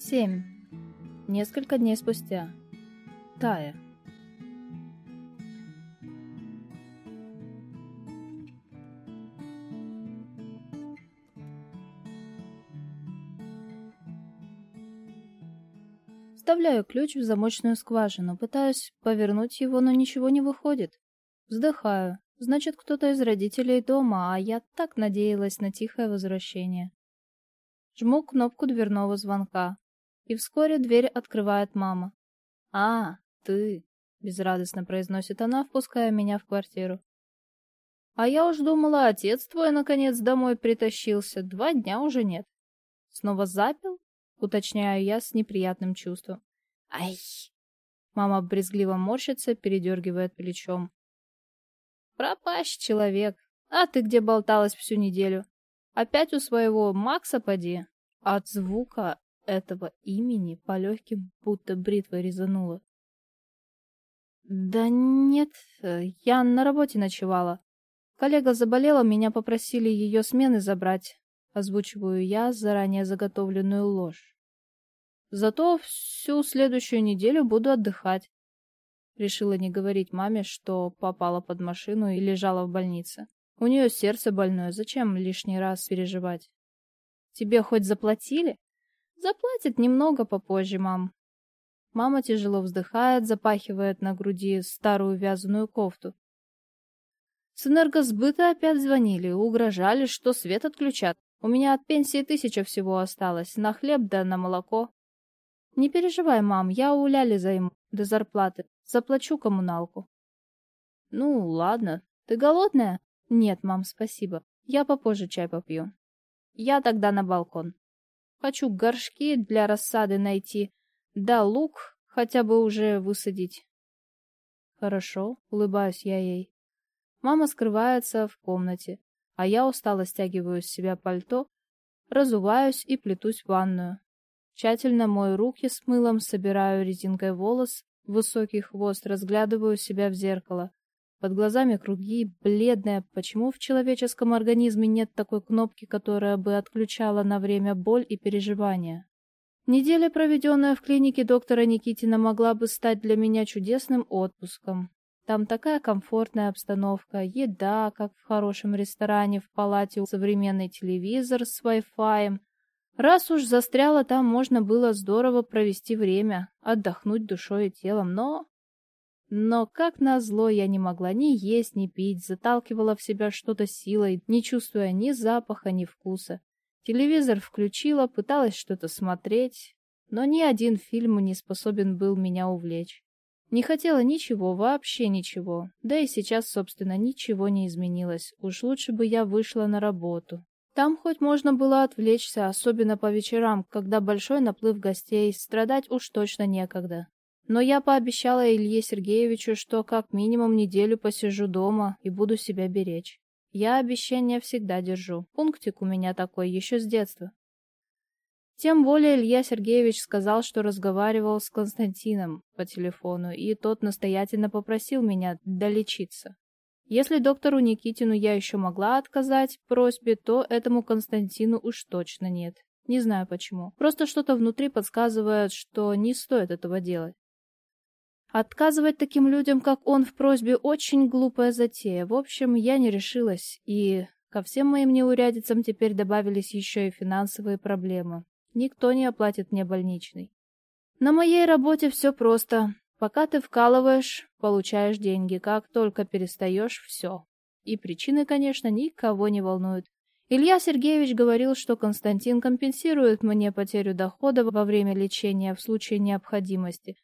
7. Несколько дней спустя. Тая. Вставляю ключ в замочную скважину, пытаюсь повернуть его, но ничего не выходит. Вздыхаю. Значит, кто-то из родителей дома, а я так надеялась на тихое возвращение. Жму кнопку дверного звонка. И вскоре дверь открывает мама. «А, ты!» — безрадостно произносит она, впуская меня в квартиру. «А я уж думала, отец твой наконец домой притащился. Два дня уже нет». «Снова запил?» — уточняю я с неприятным чувством. «Ай!» Мама брезгливо морщится, передергивает плечом. «Пропащ человек. А ты где болталась всю неделю? Опять у своего Макса поди?» От звука этого имени по легким будто бритвой резануло. «Да нет, я на работе ночевала. Коллега заболела, меня попросили ее смены забрать. Озвучиваю я заранее заготовленную ложь. Зато всю следующую неделю буду отдыхать. Решила не говорить маме, что попала под машину и лежала в больнице. У нее сердце больное, зачем лишний раз переживать? Тебе хоть заплатили? Заплатит немного попозже, мам. Мама тяжело вздыхает, запахивает на груди старую вязаную кофту. С энергосбыта опять звонили, угрожали, что свет отключат. У меня от пенсии тысяча всего осталось, на хлеб да на молоко. Не переживай, мам, я у Ляли займу до зарплаты, заплачу коммуналку. Ну, ладно. Ты голодная? Нет, мам, спасибо. Я попозже чай попью. Я тогда на балкон. Хочу горшки для рассады найти, да лук хотя бы уже высадить. Хорошо, улыбаюсь я ей. Мама скрывается в комнате, а я устало стягиваю с себя пальто, разуваюсь и плетусь в ванную. Тщательно мою руки с мылом, собираю резинкой волос, высокий хвост, разглядываю себя в зеркало. Под глазами круги, бледная. Почему в человеческом организме нет такой кнопки, которая бы отключала на время боль и переживания? Неделя, проведенная в клинике доктора Никитина, могла бы стать для меня чудесным отпуском. Там такая комфортная обстановка, еда, как в хорошем ресторане, в палате современный телевизор с Wi-Fi. Раз уж застряла там, можно было здорово провести время, отдохнуть душой и телом, но но, как назло, я не могла ни есть, ни пить, заталкивала в себя что-то силой, не чувствуя ни запаха, ни вкуса. Телевизор включила, пыталась что-то смотреть, но ни один фильм не способен был меня увлечь. Не хотела ничего, вообще ничего. Да и сейчас, собственно, ничего не изменилось. Уж лучше бы я вышла на работу. Там хоть можно было отвлечься, особенно по вечерам, когда большой наплыв гостей, страдать уж точно некогда. Но я пообещала Илье Сергеевичу, что как минимум неделю посижу дома и буду себя беречь. Я обещания всегда держу. Пунктик у меня такой еще с детства. Тем более Илья Сергеевич сказал, что разговаривал с Константином по телефону, и тот настоятельно попросил меня долечиться. Если доктору Никитину я еще могла отказать просьбе, то этому Константину уж точно нет. Не знаю почему. Просто что-то внутри подсказывает, что не стоит этого делать. Отказывать таким людям, как он, в просьбе очень глупая затея. В общем, я не решилась, и ко всем моим неурядицам теперь добавились еще и финансовые проблемы. Никто не оплатит мне больничный. На моей работе все просто. Пока ты вкалываешь, получаешь деньги. Как только перестаешь, все. И причины, конечно, никого не волнуют. Илья Сергеевич говорил, что Константин компенсирует мне потерю дохода во время лечения в случае необходимости,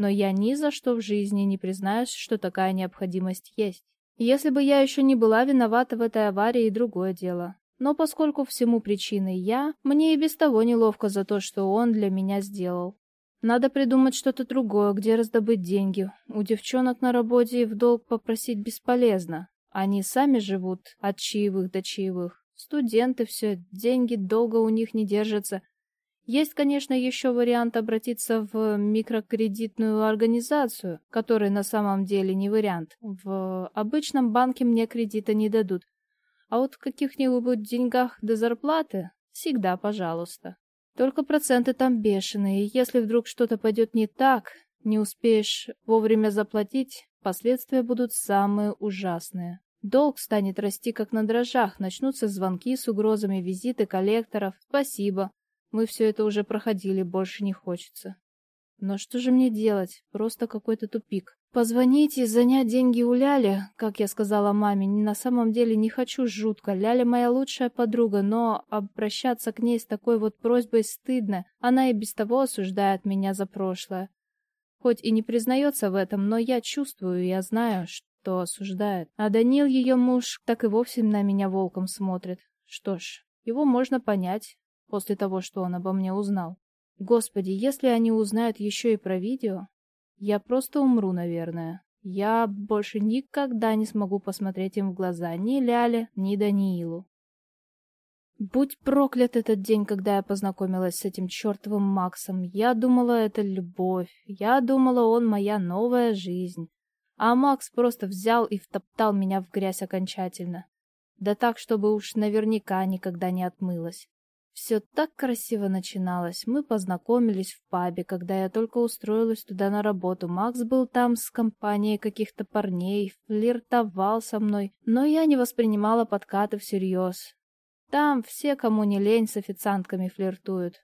но я ни за что в жизни не признаюсь, что такая необходимость есть. Если бы я еще не была виновата в этой аварии, и другое дело. Но поскольку всему причиной я, мне и без того неловко за то, что он для меня сделал. Надо придумать что-то другое, где раздобыть деньги. У девчонок на работе в долг попросить бесполезно. Они сами живут от чаевых до чаевых. Студенты все, деньги долго у них не держатся, есть, конечно, еще вариант обратиться в микрокредитную организацию, который на самом деле не вариант. В обычном банке мне кредита не дадут. А вот в каких-нибудь деньгах до зарплаты всегда пожалуйста. Только проценты там бешеные, и если вдруг что-то пойдет не так, не успеешь вовремя заплатить, последствия будут самые ужасные. Долг станет расти как на дрожжах, начнутся звонки с угрозами, визиты коллекторов. Спасибо, мы все это уже проходили, больше не хочется. Но что же мне делать? Просто какой-то тупик. Позвонить и занять деньги у Ляли, как я сказала маме, на самом деле не хочу жутко. Ляля моя лучшая подруга, но обращаться к ней с такой вот просьбой стыдно. Она и без того осуждает меня за прошлое. Хоть и не признается в этом, но я чувствую, я знаю, что осуждает. А Данил, ее муж, так и вовсе на меня волком смотрит. Что ж, его можно понять после того, что он обо мне узнал. Господи, если они узнают еще и про видео, я просто умру, наверное. Я больше никогда не смогу посмотреть им в глаза ни Ляле, ни Даниилу. Будь проклят этот день, когда я познакомилась с этим чертовым Максом. Я думала, это любовь. Я думала, он моя новая жизнь. А Макс просто взял и втоптал меня в грязь окончательно. Да так, чтобы уж наверняка никогда не отмылась. Все так красиво начиналось. Мы познакомились в пабе, когда я только устроилась туда на работу. Макс был там с компанией каких-то парней, флиртовал со мной, но я не воспринимала подкаты всерьез. Там все, кому не лень, с официантками флиртуют.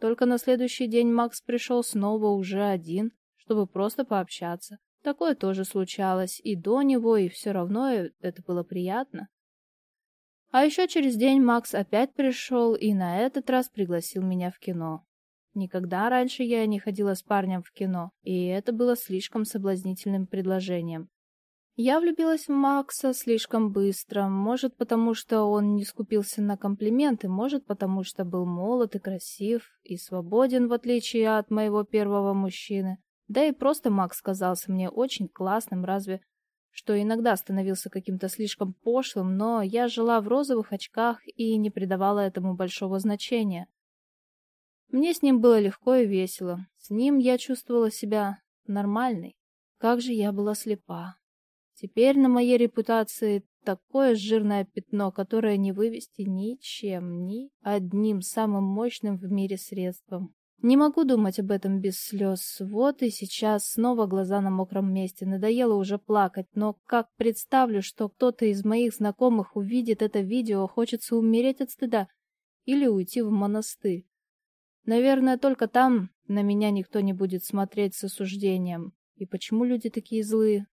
Только на следующий день Макс пришел снова уже один, чтобы просто пообщаться. Такое тоже случалось и до него, и все равно это было приятно. А еще через день Макс опять пришел и на этот раз пригласил меня в кино. Никогда раньше я не ходила с парнем в кино, и это было слишком соблазнительным предложением. Я влюбилась в Макса слишком быстро, может потому, что он не скупился на комплименты, может потому, что был молод и красив, и свободен, в отличие от моего первого мужчины. Да и просто Макс казался мне очень классным, разве что иногда становился каким-то слишком пошлым, но я жила в розовых очках и не придавала этому большого значения. Мне с ним было легко и весело. С ним я чувствовала себя нормальной. Как же я была слепа. Теперь на моей репутации такое жирное пятно, которое не вывести ничем, ни одним самым мощным в мире средством. Не могу думать об этом без слез. Вот и сейчас снова глаза на мокром месте. Надоело уже плакать, но как представлю, что кто-то из моих знакомых увидит это видео, хочется умереть от стыда или уйти в монастырь. Наверное, только там на меня никто не будет смотреть с осуждением. И почему люди такие злые?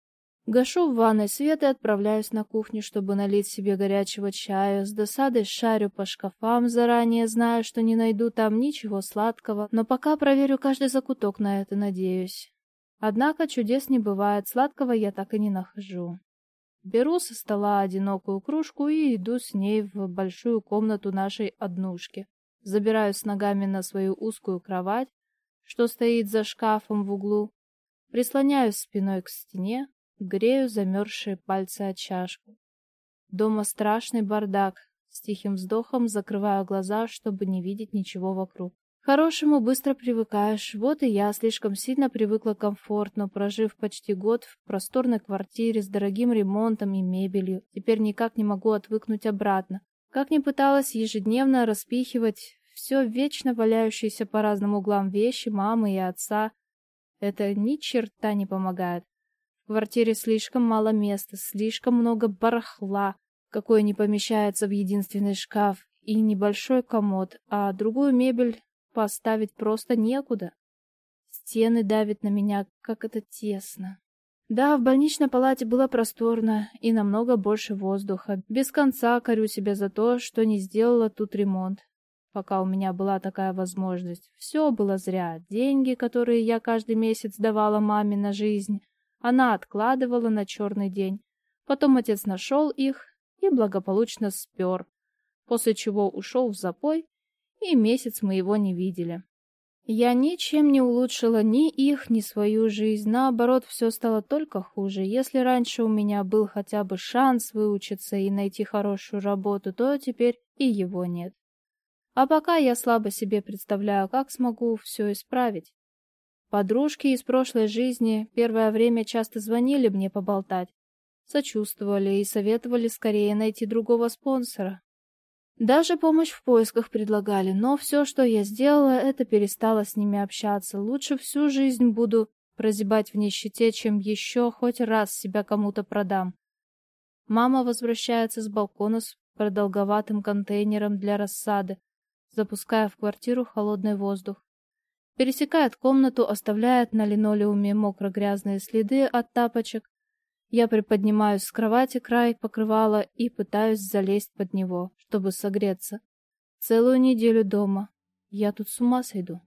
Гашу в ванной свет и отправляюсь на кухню, чтобы налить себе горячего чая. С досадой шарю по шкафам, заранее знаю, что не найду там ничего сладкого, но пока проверю каждый закуток на это, надеюсь. Однако чудес не бывает, сладкого я так и не нахожу. Беру со стола одинокую кружку и иду с ней в большую комнату нашей однушки. Забираюсь ногами на свою узкую кровать, что стоит за шкафом в углу, прислоняюсь спиной к стене, Грею замерзшие пальцы о чашку. Дома страшный бардак. С тихим вздохом закрываю глаза, чтобы не видеть ничего вокруг. К хорошему быстро привыкаешь. Вот и я слишком сильно привыкла комфортно, прожив почти год в просторной квартире с дорогим ремонтом и мебелью. Теперь никак не могу отвыкнуть обратно. Как ни пыталась ежедневно распихивать все вечно валяющиеся по разным углам вещи мамы и отца, это ни черта не помогает. В квартире слишком мало места, слишком много барахла, какое не помещается в единственный шкаф, и небольшой комод, а другую мебель поставить просто некуда. Стены давят на меня, как это тесно. Да, в больничной палате было просторно и намного больше воздуха. Без конца корю себя за то, что не сделала тут ремонт, пока у меня была такая возможность. Все было зря. Деньги, которые я каждый месяц давала маме на жизнь, она откладывала на черный день. Потом отец нашел их и благополучно спер, после чего ушел в запой, и месяц мы его не видели. Я ничем не улучшила ни их, ни свою жизнь. Наоборот, все стало только хуже. Если раньше у меня был хотя бы шанс выучиться и найти хорошую работу, то теперь и его нет. А пока я слабо себе представляю, как смогу все исправить. Подружки из прошлой жизни первое время часто звонили мне поболтать, сочувствовали и советовали скорее найти другого спонсора. Даже помощь в поисках предлагали, но все, что я сделала, это перестала с ними общаться. Лучше всю жизнь буду прозябать в нищете, чем еще хоть раз себя кому-то продам. Мама возвращается с балкона с продолговатым контейнером для рассады, запуская в квартиру холодный воздух. Пересекает комнату, оставляет на линолеуме мокро-грязные следы от тапочек. Я приподнимаюсь с кровати край покрывала и пытаюсь залезть под него, чтобы согреться. Целую неделю дома. Я тут с ума сойду.